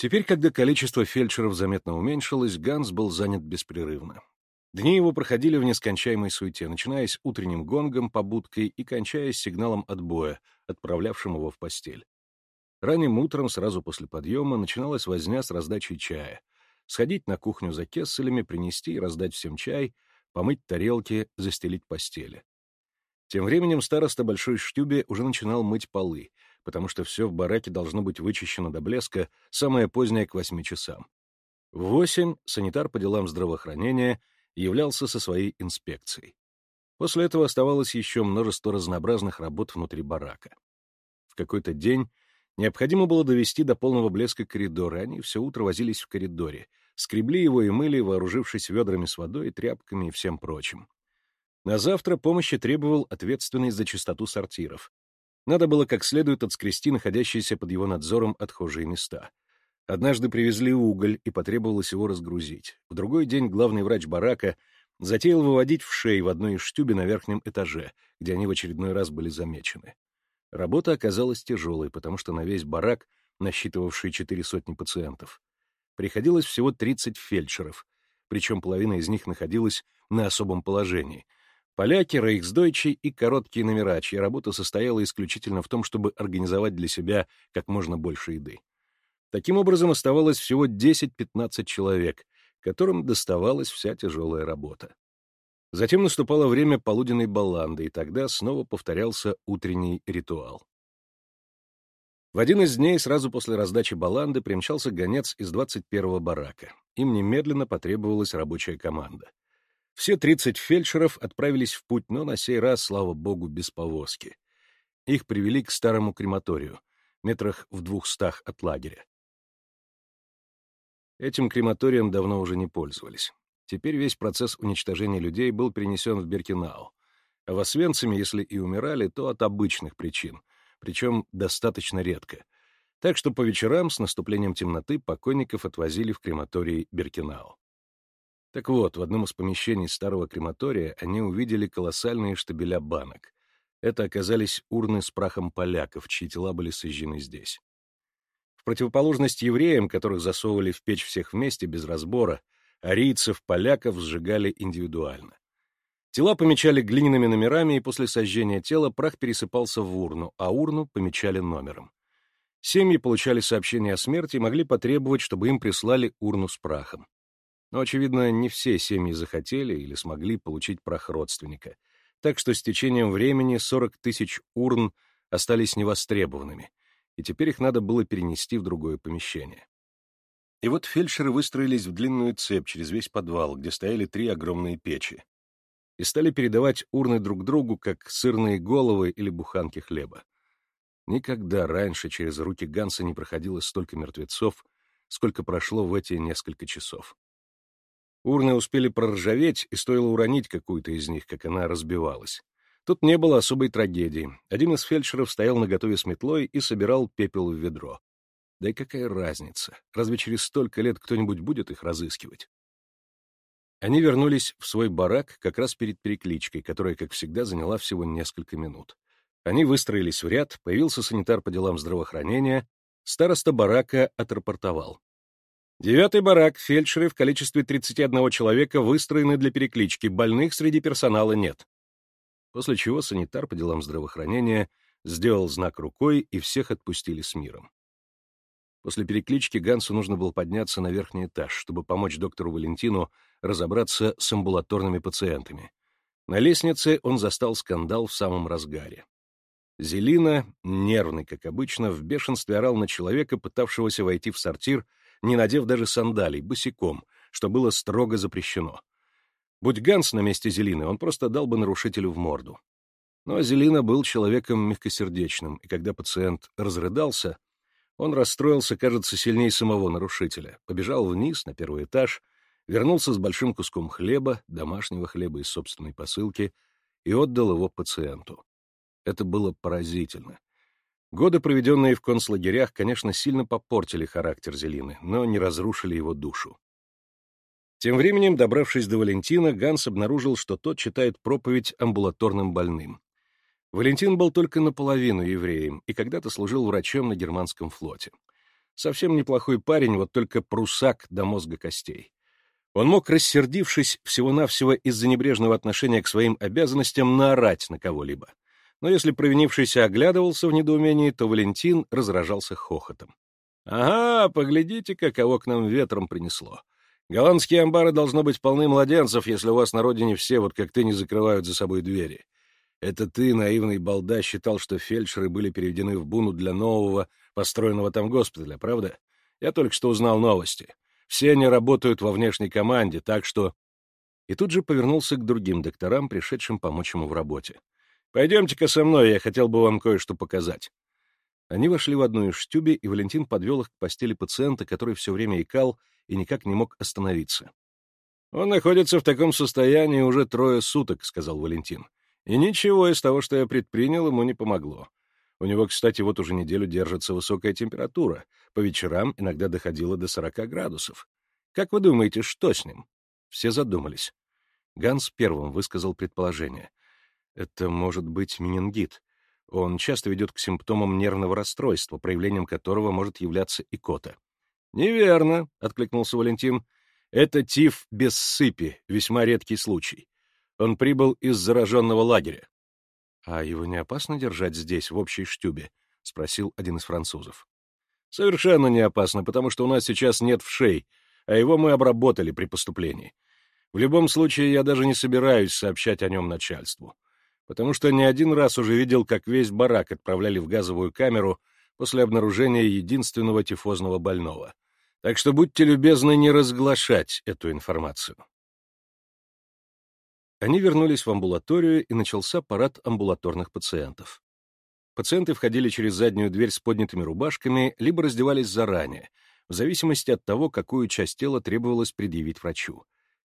Теперь, когда количество фельдшеров заметно уменьшилось, Ганс был занят беспрерывно. Дни его проходили в нескончаемой суете, начиная с утренним гонгом, побудкой и кончаясь сигналом отбоя, отправлявшим его в постель. Ранним утром, сразу после подъема, начиналась возня с раздачей чая. Сходить на кухню за кесселями, принести и раздать всем чай, помыть тарелки, застелить постели. Тем временем староста Большой Штюбе уже начинал мыть полы, потому что все в бараке должно быть вычищено до блеска, самое позднее к восьми часам. В восемь санитар по делам здравоохранения являлся со своей инспекцией. После этого оставалось еще множество разнообразных работ внутри барака. В какой-то день необходимо было довести до полного блеска коридор, и они все утро возились в коридоре, скребли его и мыли, вооружившись ведрами с водой, тряпками и всем прочим. На завтра помощи требовал ответственный за чистоту сортиров, надо было как следует отскрести находящиеся под его надзором отхожие места. Однажды привезли уголь, и потребовалось его разгрузить. В другой день главный врач барака затеял выводить в шей в одной из штюбе на верхнем этаже, где они в очередной раз были замечены. Работа оказалась тяжелой, потому что на весь барак, насчитывавший четыре сотни пациентов, приходилось всего 30 фельдшеров, причем половина из них находилась на особом положении — Поляки, рейхсдойчи и короткие номера, чья работа состояла исключительно в том, чтобы организовать для себя как можно больше еды. Таким образом, оставалось всего 10-15 человек, которым доставалась вся тяжелая работа. Затем наступало время полуденной баланды, и тогда снова повторялся утренний ритуал. В один из дней, сразу после раздачи баланды, примчался гонец из 21-го барака. Им немедленно потребовалась рабочая команда. Все тридцать фельдшеров отправились в путь, но на сей раз, слава богу, без повозки. Их привели к старому крематорию, метрах в двухстах от лагеря. Этим крематорием давно уже не пользовались. Теперь весь процесс уничтожения людей был перенесен в Беркинау. А в Освенциме, если и умирали, то от обычных причин, причем достаточно редко. Так что по вечерам с наступлением темноты покойников отвозили в крематорий Беркинау. Так вот, в одном из помещений старого крематория они увидели колоссальные штабеля банок. Это оказались урны с прахом поляков, чьи тела были сожжены здесь. В противоположность евреям, которых засовывали в печь всех вместе без разбора, арийцев, поляков сжигали индивидуально. Тела помечали глиняными номерами, и после сожжения тела прах пересыпался в урну, а урну помечали номером. Семьи получали сообщение о смерти и могли потребовать, чтобы им прислали урну с прахом. Но, очевидно, не все семьи захотели или смогли получить прах родственника, так что с течением времени 40 тысяч урн остались невостребованными, и теперь их надо было перенести в другое помещение. И вот фельдшеры выстроились в длинную цепь через весь подвал, где стояли три огромные печи, и стали передавать урны друг другу, как сырные головы или буханки хлеба. Никогда раньше через руки Ганса не проходило столько мертвецов, сколько прошло в эти несколько часов. Урны успели проржаветь, и стоило уронить какую-то из них, как она разбивалась. Тут не было особой трагедии. Один из фельдшеров стоял наготове с метлой и собирал пепел в ведро. Да и какая разница? Разве через столько лет кто-нибудь будет их разыскивать? Они вернулись в свой барак как раз перед перекличкой, которая, как всегда, заняла всего несколько минут. Они выстроились в ряд, появился санитар по делам здравоохранения, староста барака отрапортовал. Девятый барак, фельдшеры в количестве 31 человека выстроены для переклички, больных среди персонала нет. После чего санитар по делам здравоохранения сделал знак рукой, и всех отпустили с миром. После переклички Гансу нужно было подняться на верхний этаж, чтобы помочь доктору Валентину разобраться с амбулаторными пациентами. На лестнице он застал скандал в самом разгаре. Зелина, нервный, как обычно, в бешенстве орал на человека, пытавшегося войти в сортир не надев даже сандалий, босиком, что было строго запрещено. Будь Ганс на месте Зелины, он просто дал бы нарушителю в морду. Но Зелина был человеком мягкосердечным, и когда пациент разрыдался, он расстроился, кажется, сильнее самого нарушителя, побежал вниз на первый этаж, вернулся с большим куском хлеба, домашнего хлеба из собственной посылки, и отдал его пациенту. Это было поразительно. Годы, проведенные в концлагерях, конечно, сильно попортили характер Зелины, но не разрушили его душу. Тем временем, добравшись до Валентина, Ганс обнаружил, что тот читает проповедь амбулаторным больным. Валентин был только наполовину евреем и когда-то служил врачом на германском флоте. Совсем неплохой парень, вот только прусак до мозга костей. Он мог, рассердившись всего-навсего из-за небрежного отношения к своим обязанностям, наорать на кого-либо. Но если провинившийся оглядывался в недоумении, то Валентин разражался хохотом. «Ага, поглядите-ка, кого к нам ветром принесло. Голландские амбары должно быть полны младенцев, если у вас на родине все, вот как ты, не закрывают за собой двери. Это ты, наивный балда, считал, что фельдшеры были переведены в Буну для нового, построенного там госпиталя, правда? Я только что узнал новости. Все они работают во внешней команде, так что...» И тут же повернулся к другим докторам, пришедшим помочь ему в работе. «Пойдемте-ка со мной, я хотел бы вам кое-что показать». Они вошли в одну из штюби, и Валентин подвел их к постели пациента, который все время икал и никак не мог остановиться. «Он находится в таком состоянии уже трое суток», — сказал Валентин. «И ничего из того, что я предпринял, ему не помогло. У него, кстати, вот уже неделю держится высокая температура. По вечерам иногда доходила до 40 градусов. Как вы думаете, что с ним?» Все задумались. Ганс первым высказал предположение. Это может быть менингит. Он часто ведет к симптомам нервного расстройства, проявлением которого может являться икота. «Неверно», — откликнулся Валентин. «Это тиф без сыпи, весьма редкий случай. Он прибыл из зараженного лагеря». «А его не опасно держать здесь, в общей штюбе?» — спросил один из французов. «Совершенно не опасно, потому что у нас сейчас нет вшей, а его мы обработали при поступлении. В любом случае, я даже не собираюсь сообщать о нем начальству потому что не один раз уже видел, как весь барак отправляли в газовую камеру после обнаружения единственного тифозного больного. Так что будьте любезны не разглашать эту информацию. Они вернулись в амбулаторию, и начался парад амбулаторных пациентов. Пациенты входили через заднюю дверь с поднятыми рубашками, либо раздевались заранее, в зависимости от того, какую часть тела требовалось предъявить врачу.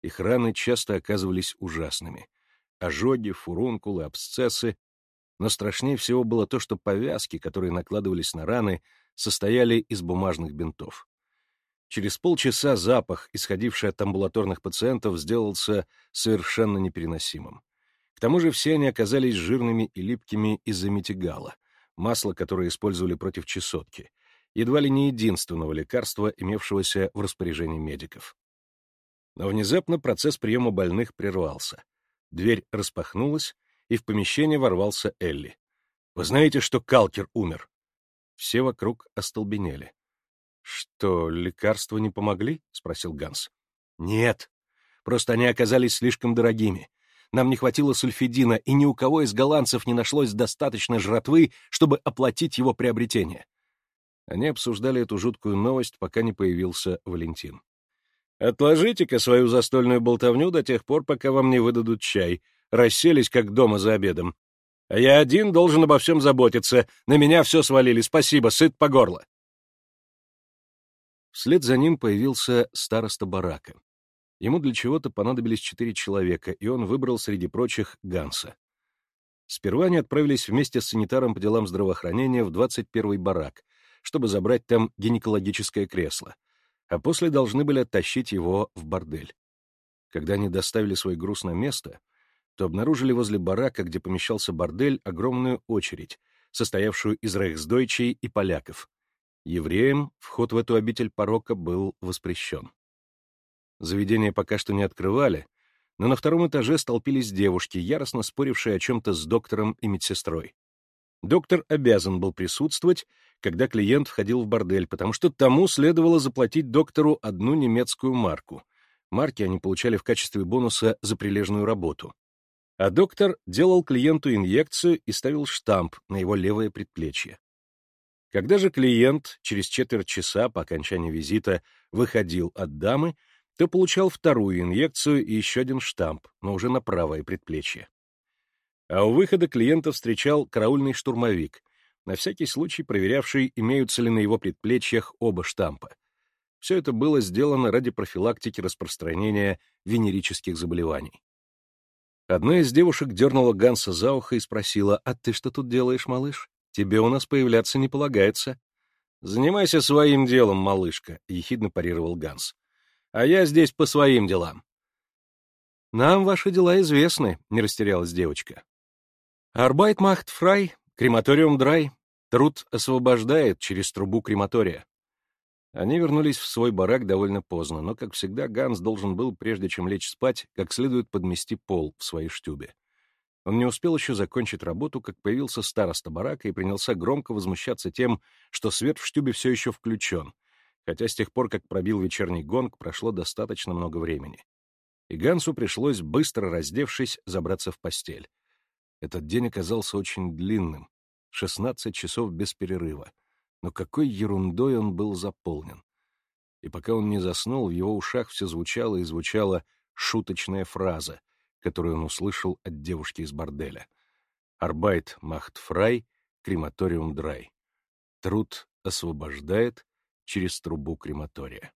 Их раны часто оказывались ужасными ожоги, фурункулы, абсцессы. Но страшнее всего было то, что повязки, которые накладывались на раны, состояли из бумажных бинтов. Через полчаса запах, исходивший от амбулаторных пациентов, сделался совершенно непереносимым. К тому же все они оказались жирными и липкими из-за метигала, масла, которое использовали против чесотки, едва ли не единственного лекарства, имевшегося в распоряжении медиков. Но внезапно процесс приема больных прервался — Дверь распахнулась, и в помещение ворвался Элли. «Вы знаете, что Калкер умер?» Все вокруг остолбенели. «Что, лекарства не помогли?» — спросил Ганс. «Нет. Просто они оказались слишком дорогими. Нам не хватило сульфидина, и ни у кого из голландцев не нашлось достаточно жратвы, чтобы оплатить его приобретение». Они обсуждали эту жуткую новость, пока не появился Валентин. Отложите-ка свою застольную болтовню до тех пор, пока вам не выдадут чай. Расселись, как дома за обедом. А я один должен обо всем заботиться. На меня все свалили. Спасибо, сыт по горло. Вслед за ним появился староста барака. Ему для чего-то понадобились четыре человека, и он выбрал среди прочих Ганса. Сперва они отправились вместе с санитаром по делам здравоохранения в 21-й барак, чтобы забрать там гинекологическое кресло — а после должны были оттащить его в бордель. Когда они доставили свой груз на место, то обнаружили возле барака, где помещался бордель, огромную очередь, состоявшую из рейхсдойчей и поляков. Евреям вход в эту обитель порока был воспрещен. Заведение пока что не открывали, но на втором этаже столпились девушки, яростно спорившие о чем-то с доктором и медсестрой. Доктор обязан был присутствовать, когда клиент входил в бордель, потому что тому следовало заплатить доктору одну немецкую марку. Марки они получали в качестве бонуса за прилежную работу. А доктор делал клиенту инъекцию и ставил штамп на его левое предплечье. Когда же клиент через четверть часа по окончании визита выходил от дамы, то получал вторую инъекцию и еще один штамп, но уже на правое предплечье. А у выхода клиента встречал караульный штурмовик, на всякий случай проверявший, имеются ли на его предплечьях оба штампа. Все это было сделано ради профилактики распространения венерических заболеваний. Одна из девушек дернула Ганса за ухо и спросила, «А ты что тут делаешь, малыш? Тебе у нас появляться не полагается». «Занимайся своим делом, малышка», — ехидно парировал Ганс. «А я здесь по своим делам». «Нам ваши дела известны», — не растерялась девочка. «Арбайт махт фрай, крематориум драй, Труд освобождает через трубу крематория. Они вернулись в свой барак довольно поздно, но, как всегда, Ганс должен был, прежде чем лечь спать, как следует подмести пол в своей штюбе. Он не успел еще закончить работу, как появился староста барака и принялся громко возмущаться тем, что свет в штюбе все еще включен, хотя с тех пор, как пробил вечерний гонг, прошло достаточно много времени. И Гансу пришлось, быстро раздевшись, забраться в постель. Этот день оказался очень длинным, 16 часов без перерыва но какой ерундой он был заполнен. И пока он не заснул, в его ушах все звучало и звучала шуточная фраза, которую он услышал от девушки из борделя. «Арбайт махт фрай, крематориум драй». Труд освобождает через трубу крематория.